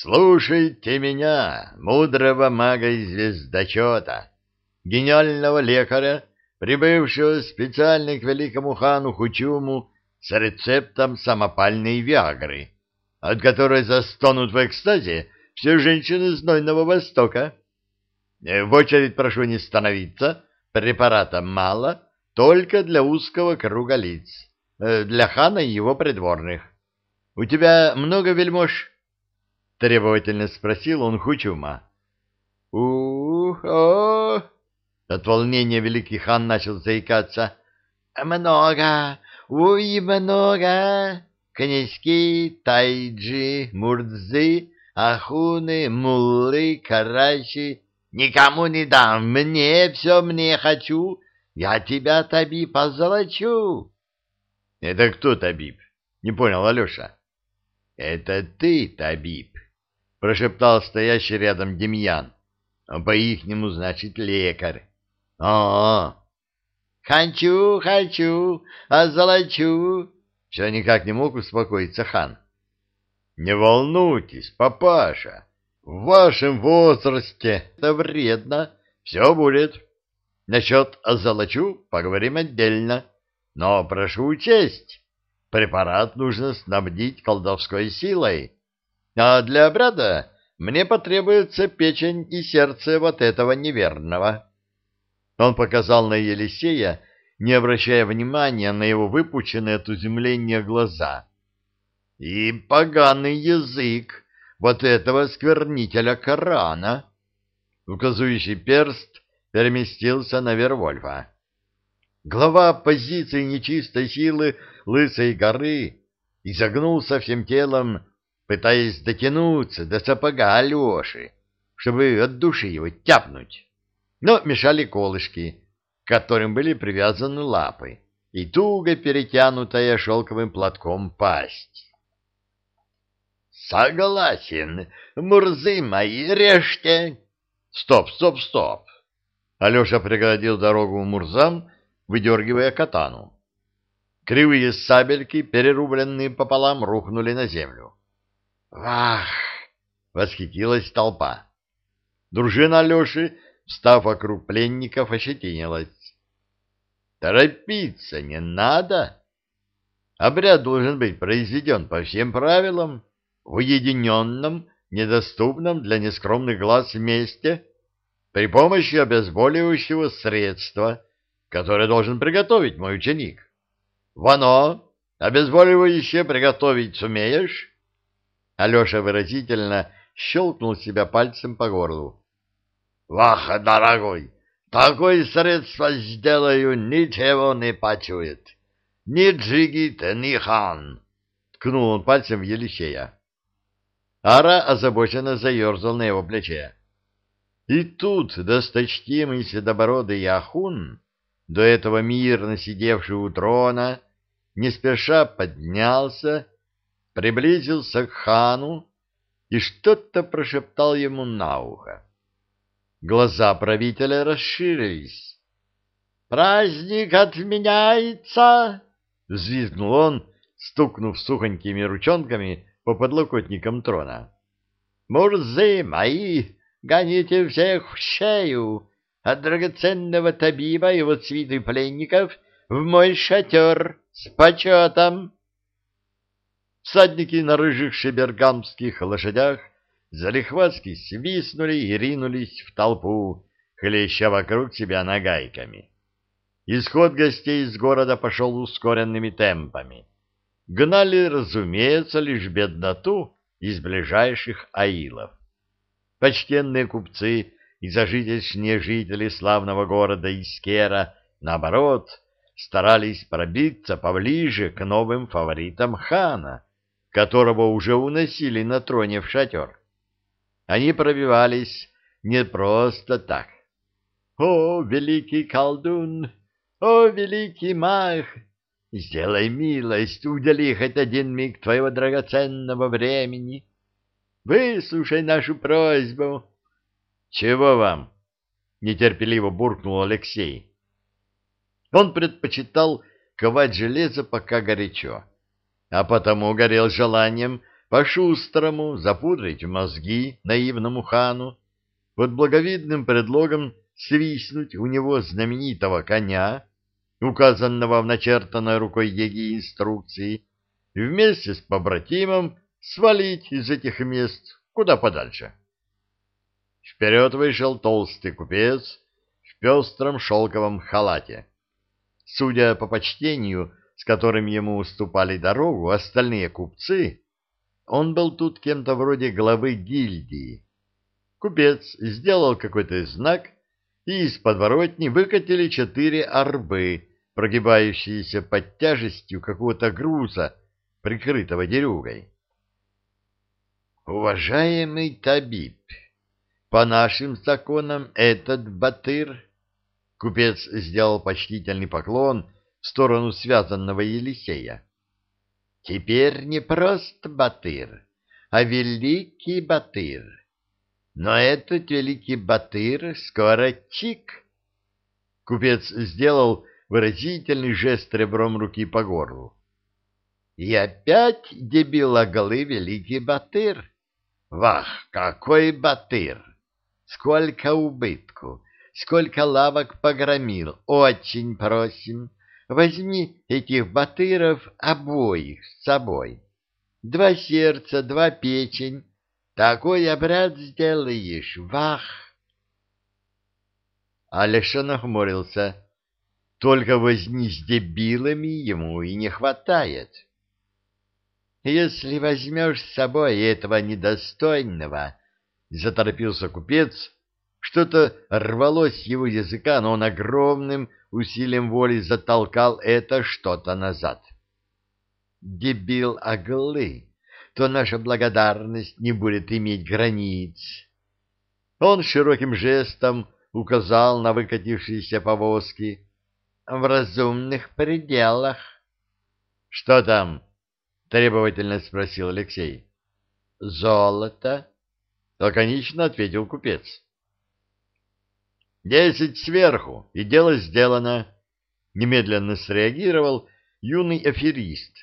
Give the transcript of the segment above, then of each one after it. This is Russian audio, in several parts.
Слушайте меня, мудрого мага и звездочета, гениального лекаря, прибывшего специально к великому хану Хучуму с рецептом самопальной виагры, от которой застонут в экстазе все женщины знойного Востока. В очередь прошу не становиться, препарата мало, только для узкого круга лиц, э, для хана и его придворных. У тебя много вельмож? — требовательно спросил он Хучума. «У-о!» От волнения великий хан начал заикаться. «Много! Уй, много! Князьки, тайджи, мурдзы, ахуны, муллы, карачи. Никому не дам, мне все мне хочу. Я тебя, Табиб, позолочу!» «Это кто, Табиб?» — не понял Алеша. «Это ты, Табиб!» — прошептал стоящий рядом Демьян. По-ихнему значит лекарь. А, -а, Хочу, хочу, а золочу. Все никак не мог успокоиться хан. Не волнуйтесь, папаша. В вашем возрасте это вредно. Все будет. Насчет озолочу поговорим отдельно. Но прошу учесть, препарат нужно снабдить колдовской силой. А для обряда мне потребуется печень и сердце вот этого неверного. Он показал на Елисея, не обращая внимания на его выпученные от изумления глаза. И поганый язык вот этого сквернителя Корана. Указующий перст переместился на Вервольфа. Глава оппозиции нечистой силы Лысой горы изогнулся всем телом пытаясь дотянуться до сапога Алеши, чтобы от души его тяпнуть. Но мешали колышки, к которым были привязаны лапы, и туго перетянутая шелковым платком пасть. «Согласен, мурзы мои, режьте!» «Стоп, стоп, стоп!» Алеша преградил дорогу мурзам, выдергивая катану. Кривые сабельки, перерубленные пополам, рухнули на землю. «Вах!» — восхитилась толпа. Дружина Алеши, встав вокруг пленников, ощетинилась. «Торопиться не надо!» Обряд должен быть произведен по всем правилам, в уединенном, недоступном для нескромных глаз месте, при помощи обезболивающего средства, которое должен приготовить мой ученик. Вано, обезболивающее приготовить сумеешь? Алеша выразительно щелкнул себя пальцем по горлу. — Ваха, дорогой, такое средство сделаю, ничего не почует. Ни джигит, ни хан. Ткнул он пальцем в Елисея. Ара озабоченно заерзал на его плече. И тут досточтимый седобородый Яхун, до этого мирно сидевший у трона, не спеша поднялся приблизился к хану и что-то прошептал ему на ухо. Глаза правителя расширились. «Праздник отменяется!» — взвизгнул он, стукнув сухонькими ручонками по подлокотникам трона. «Мурзы мои, гоните всех в шею, от драгоценного табиба и его свиты пленников в мой шатер с почетом!» Всадники на рыжих шебергамских лошадях залихватски свистнули и ринулись в толпу, хлеща вокруг себя нагайками. Исход гостей из города пошел ускоренными темпами. Гнали, разумеется, лишь бедноту из ближайших аилов. Почтенные купцы и зажиточные жители славного города Искера, наоборот, старались пробиться поближе к новым фаворитам хана — которого уже уносили на троне в шатер. Они пробивались не просто так. «О, великий колдун! О, великий маг! Сделай милость, удали хоть один миг твоего драгоценного времени. Выслушай нашу просьбу». «Чего вам?» — нетерпеливо буркнул Алексей. Он предпочитал ковать железо пока горячо а потому горел желанием по-шустрому запудрить мозги наивному хану, под благовидным предлогом свистнуть у него знаменитого коня, указанного в начертанной рукой Еги инструкции, и вместе с побратимом свалить из этих мест куда подальше. Вперед вышел толстый купец в пестром шелковом халате. Судя по почтению, с которым ему уступали дорогу остальные купцы, он был тут кем-то вроде главы гильдии. Купец сделал какой-то знак, и из подворотни выкатили четыре арбы, прогибающиеся под тяжестью какого-то груза, прикрытого дерюгой. «Уважаемый Табиб, по нашим законам этот батыр...» Купец сделал почтительный поклон в сторону связанного Елисея. «Теперь не просто батыр, а великий батыр. Но этот великий батыр скоро чик!» Купец сделал выразительный жест ребром руки по горлу. «И опять дебилоголы великий батыр!» Вах, какой батыр! Сколько убытку, сколько лавок погромил. Очень просим, возьми этих батыров обоих с собой. Два сердца, два печень. Такой обряд сделаешь, вах! Алеша нахмурился. Только возни с дебилами ему и не хватает. Если возьмешь с собой этого недостойного, — заторопился купец, что-то рвалось его языка, но он огромным усилием воли затолкал это что-то назад. Дебил оглы, то наша благодарность не будет иметь границ. Он широким жестом указал на выкатившиеся повозки. В разумных пределах. — Что там? — требовательно спросил Алексей. — Золото, — лаконично ответил купец. — Десять сверху, и дело сделано, — немедленно среагировал юный аферист,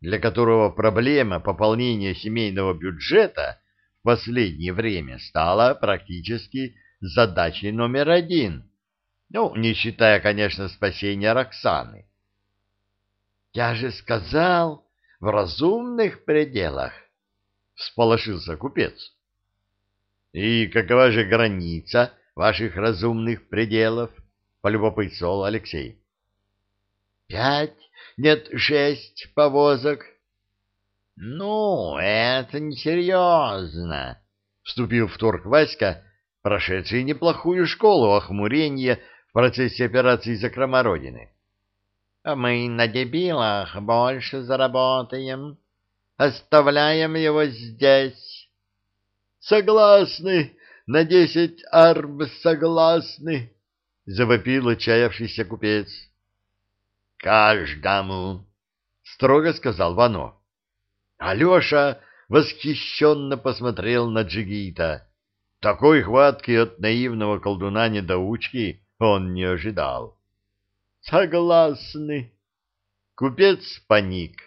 для которого проблема пополнения семейного бюджета в последнее время стала практически задачей номер один, ну, не считая, конечно, спасения Роксаны. — Я же сказал в разумных пределах, — всполошился купец. — И какова же граница ваших разумных пределов? — полюбопытствовал Алексей. — Пять, нет, шесть повозок. — Ну, это несерьезно, — вступил в торг Васька, прошедший неплохую школу охмурения в процессе операции «Закрома Родины». А мы на дебилах больше заработаем. Оставляем его здесь. Согласны, на десять арб согласны, завопил отчаявшийся купец. Каждому, строго сказал Вано. Алеша восхищенно посмотрел на Джигита. Такой хватки от наивного колдуна-недоучки он не ожидал. Согласны. Купец паник.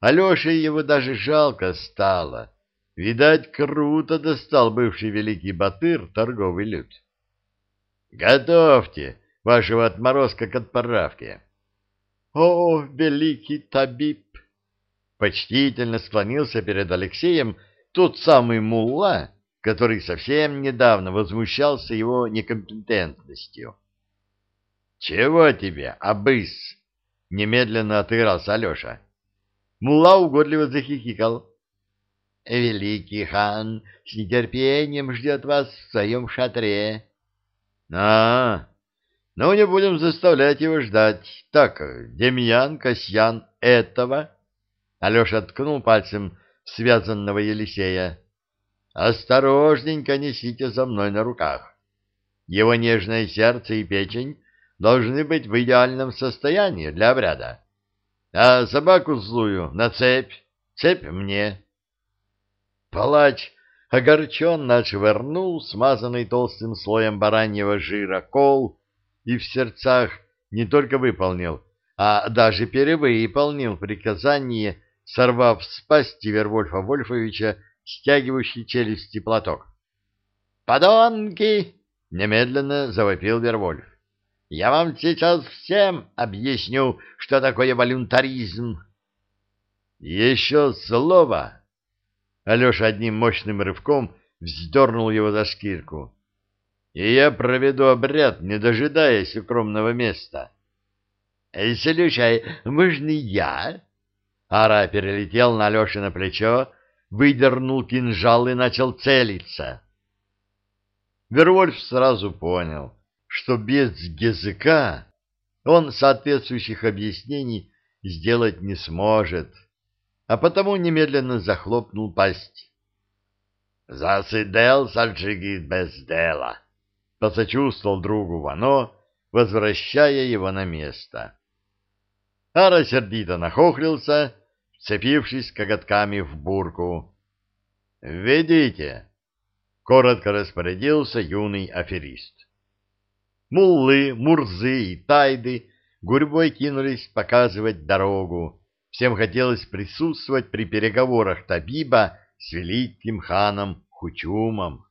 Алёше его даже жалко стало. Видать, круто достал бывший великий батыр торговый люд. Готовьте вашего отморозка к отправке. О, великий табиб! Почтительно склонился перед Алексеем тот самый мулла, который совсем недавно возмущался его некомпетентностью. «Чего тебе, абыс?» — немедленно отыгрался Алеша. Мула угодливо захихикал. «Великий хан с нетерпением ждет вас в своем шатре». «А, ну не будем заставлять его ждать. Так, Демьян, Касьян, этого...» Алеша ткнул пальцем связанного Елисея. «Осторожненько несите за мной на руках. Его нежное сердце и печень должны быть в идеальном состоянии для обряда. А собаку злую на цепь, цепь мне. Палач огорченно отшвырнул смазанный толстым слоем бараньего жира кол и в сердцах не только выполнил, а даже перевыполнил приказание сорвав с пасти Вервольфа Вольфовича стягивающий челюсти платок. «Подонки!» — немедленно завопил Вервольф. «Я вам сейчас всем объясню, что такое волюнтаризм». «Еще слово!» Алеша одним мощным рывком вздернул его за шкирку. «И я проведу обряд, не дожидаясь укромного места». «Слушай, можно я?» Ара перелетел на Алёше на плечо, выдернул кинжал и начал целиться. Вервольф сразу понял, что без языка он соответствующих объяснений сделать не сможет, а потому немедленно захлопнул пасть. «Засидел Саджигит без дела», — посочувствовал другу Вано, возвращая его на место. Ара сердито нахохлился вцепившись коготками в бурку. «Ведите!» — коротко распорядился юный аферист. Муллы, Мурзы и Тайды гурьбой кинулись показывать дорогу. Всем хотелось присутствовать при переговорах Табиба с великим ханом Хучумом.